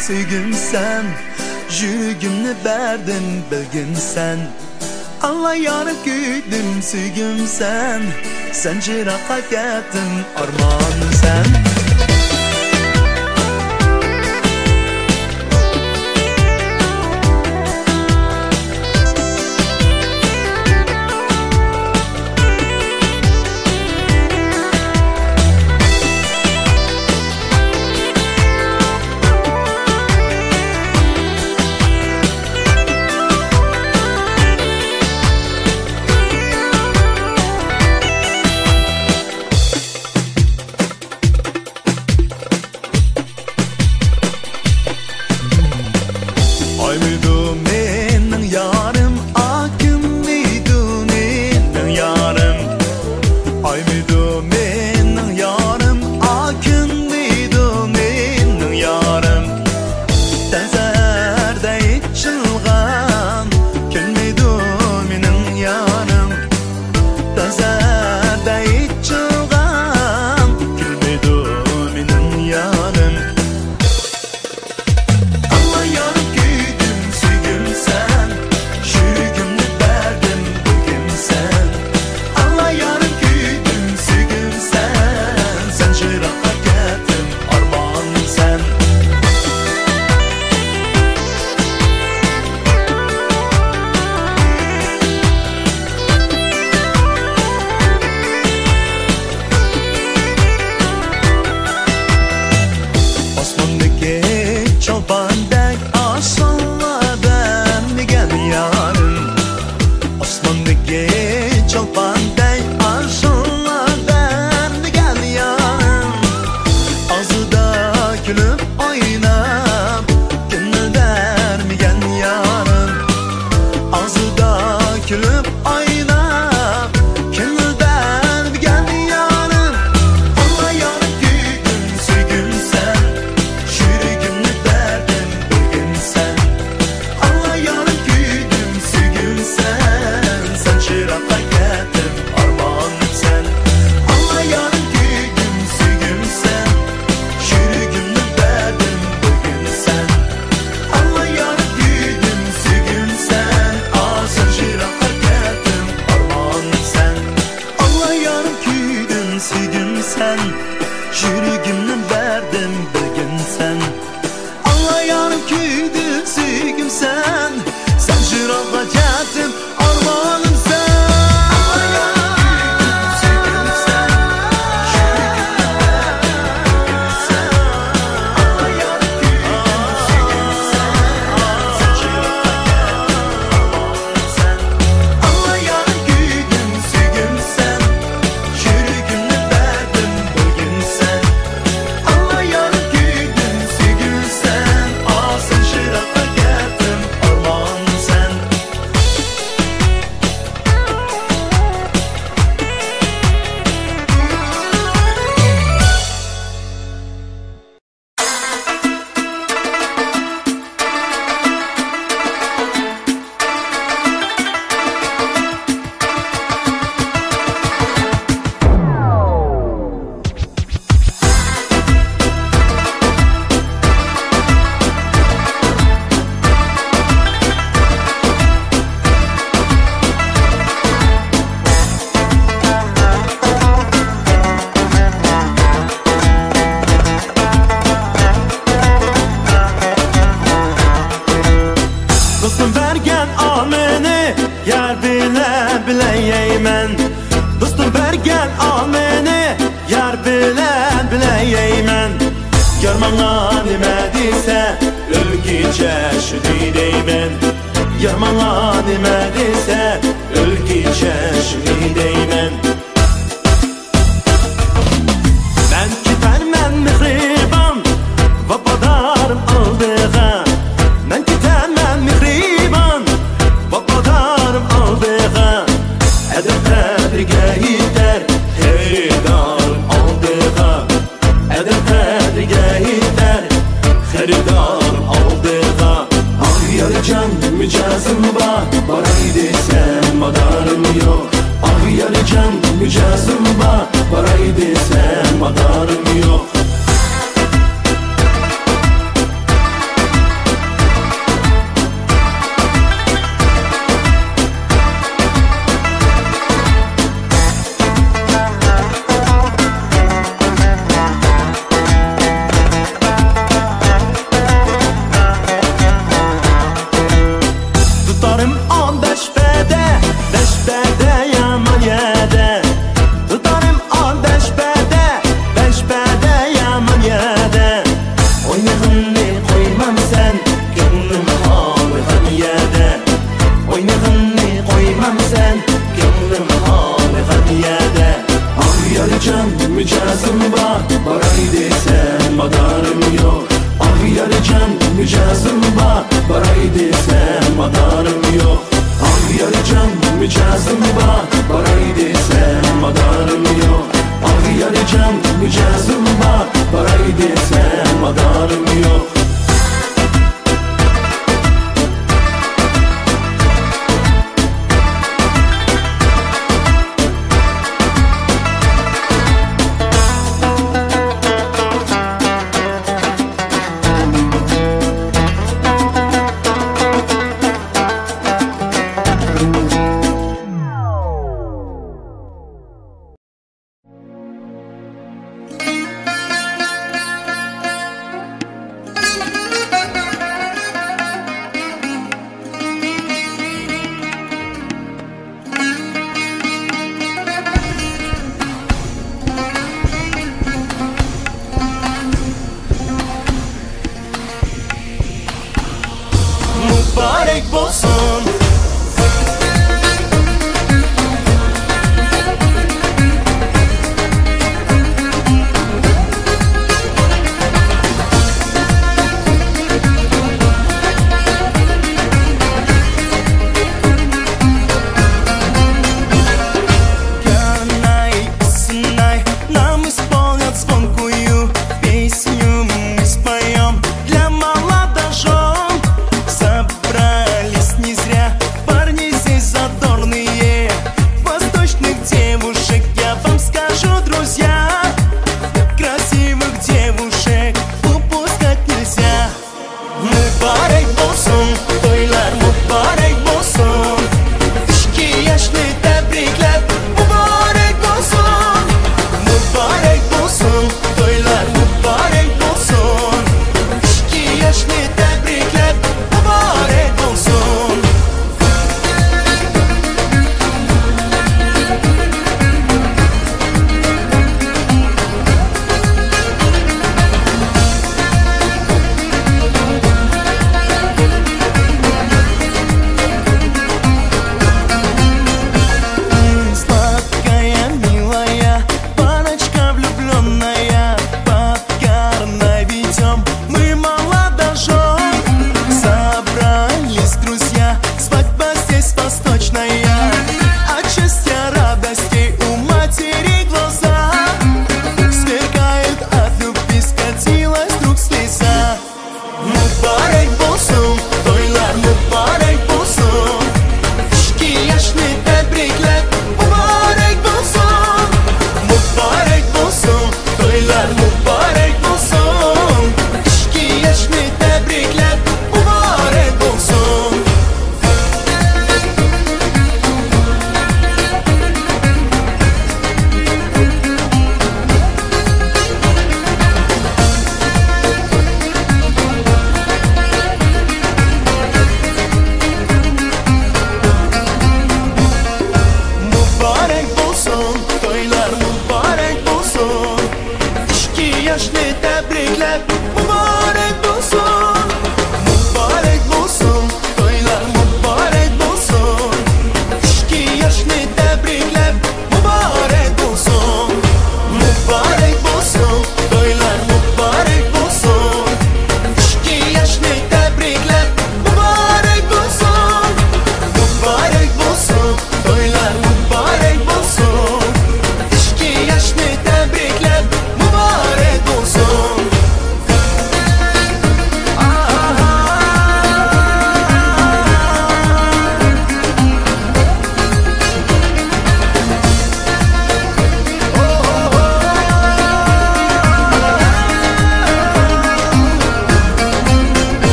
sevgimsen Жүрегімні бәрден білгенсән Алла яры күйдім сүйгімсән Сән жырақ әкеттің арманымсән qo'ymam sen. Ko'nglim holi hadiyada Ahyarcan mijozim bor boray desam madorim yo'q Ahyarcan mijozim bor boray desam madorim yo'q Ahyarcan mijozim bor boray desam madorim yo'q Ahyarcan mijozim bor boray desam madorim yo'q sen Малика,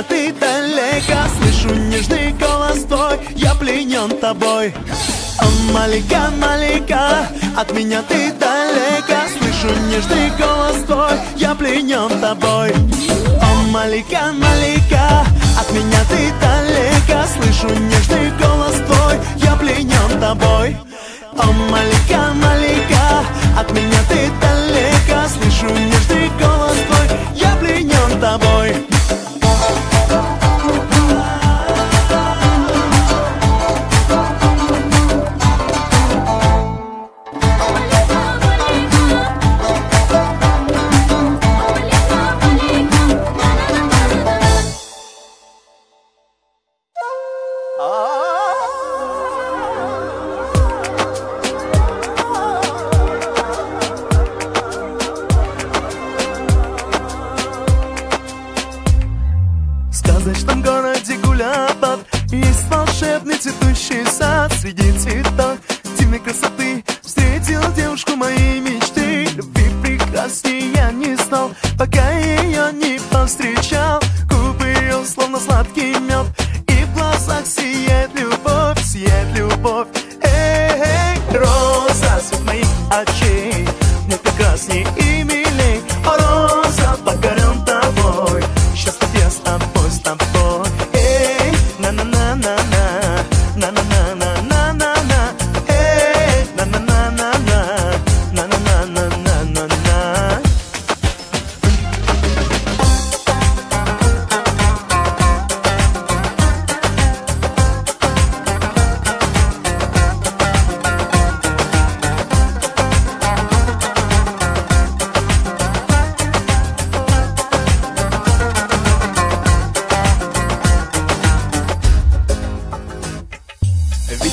Где ты далеко, слышу нежный голос твой Я пленен тобой. Амалика, Малика, от меня ты далеко. Слышу нежный голос твой, я пленен тобой. Амалика, Малика, от меня ты далеко. Слышу нежный голос твой, я пленен тобой. Амалика, Малика, от меня ты далеко. этом городе гулябов Есть волшебный цветущий сад Среди цветов. Дивной красоты Встретил девушку моей мечты. Любви прекраснее я не знал Пока ее не повстречал.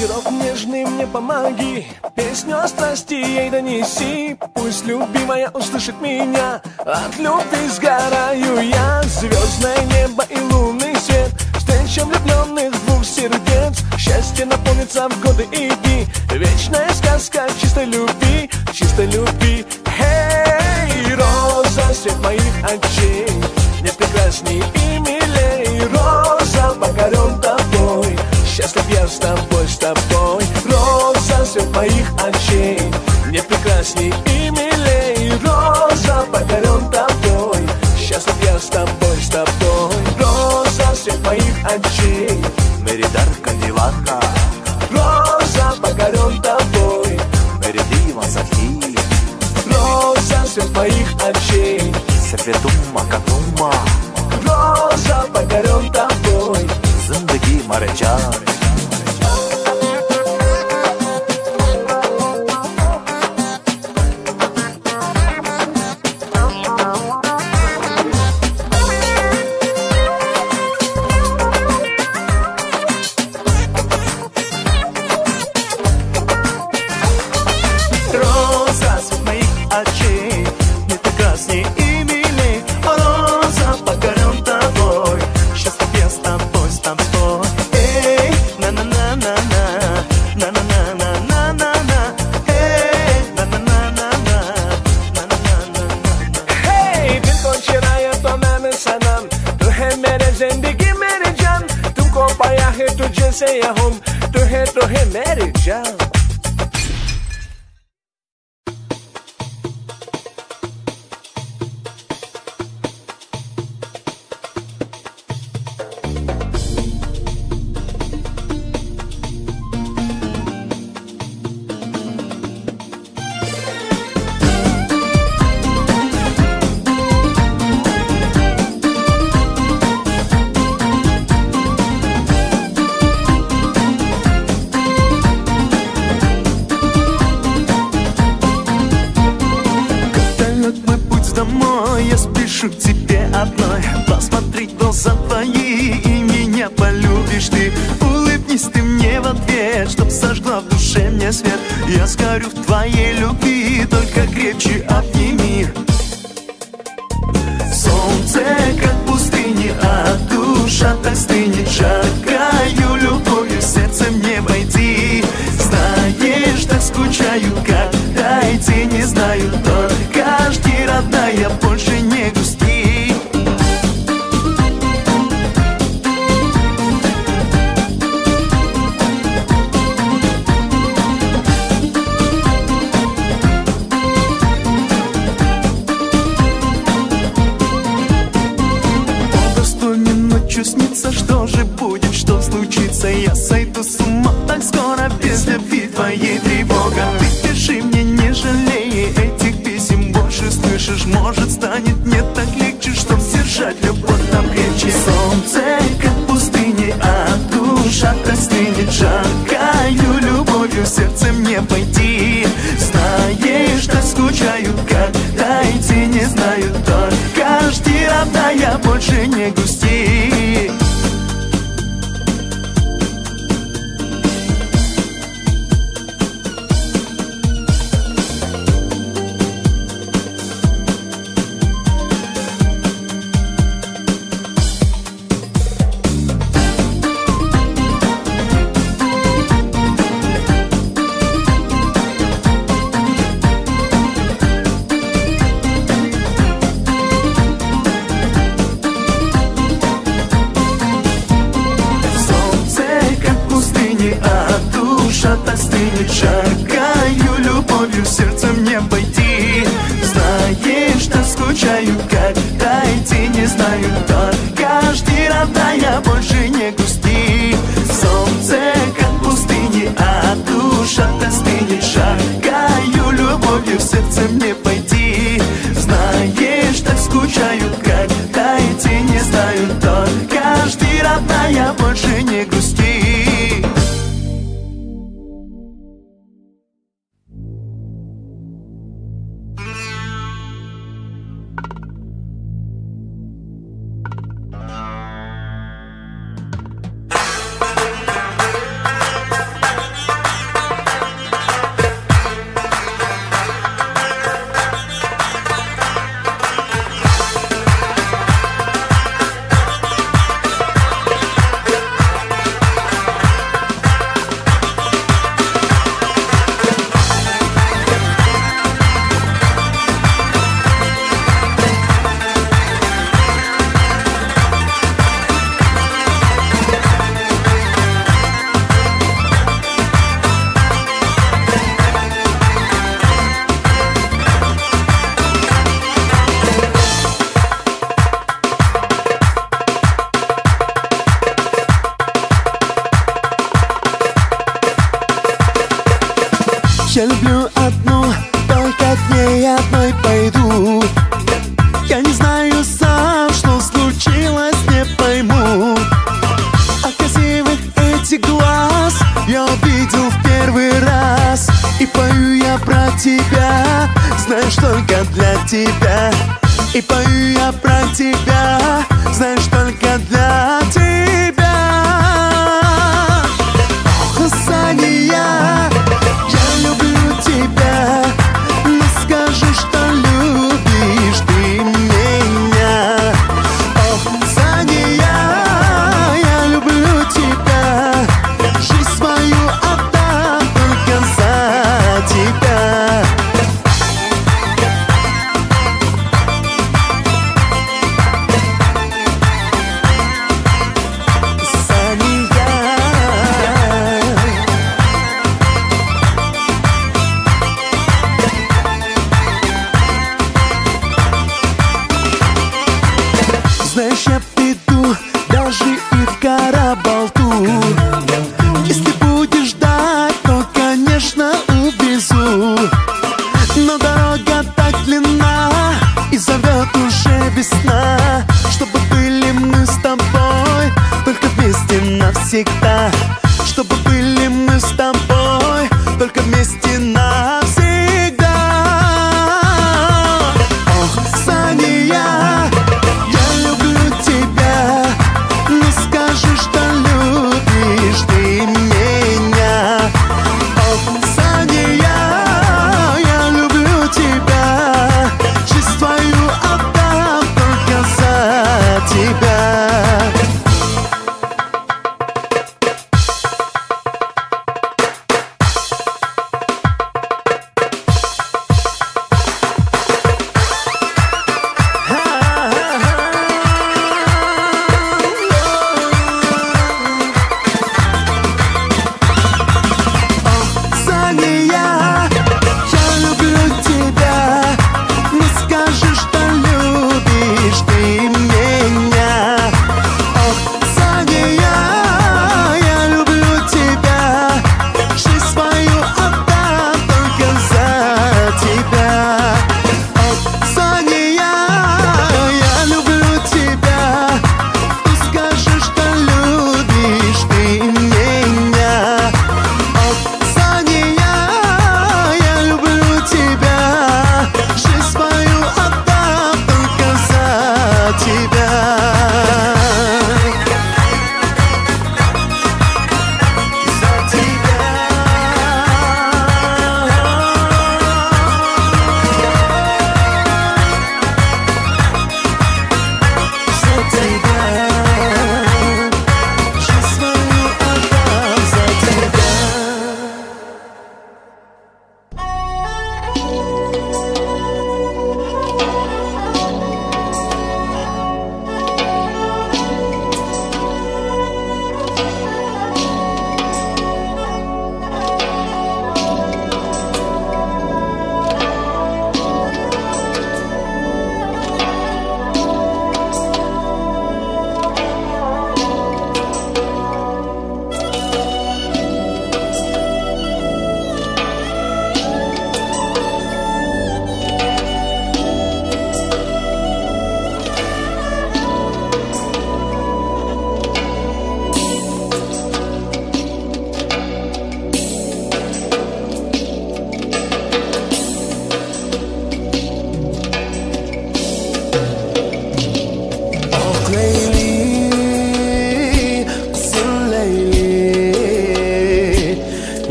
Ветерок нежный мне помоги. Песню о страсти ей донеси. Пусть любимая услышит меня. От любви сгораю я. Звездное небо и лунный свет. Встреча влюбленных двух сердец. Счастье наполнится в годы и Вечная сказка чистой любви. Чистой любви. Эй, роза, свет моих очей. Нет прекрасней и милей. Роза, покорен тобой. Счастлив я с тобой, с тобой Роза свет моих очей. Мне прекрасней и милей Роза, покорен тобой. Счастлив я с тобой, с тобой Роза свет моих очей. Меридар Кандилака Роза, покорен тобой. Меридива Сахи Роза свет моих очей. Сапетум свет. Я сгорю в твоей ночью снится, что же Don't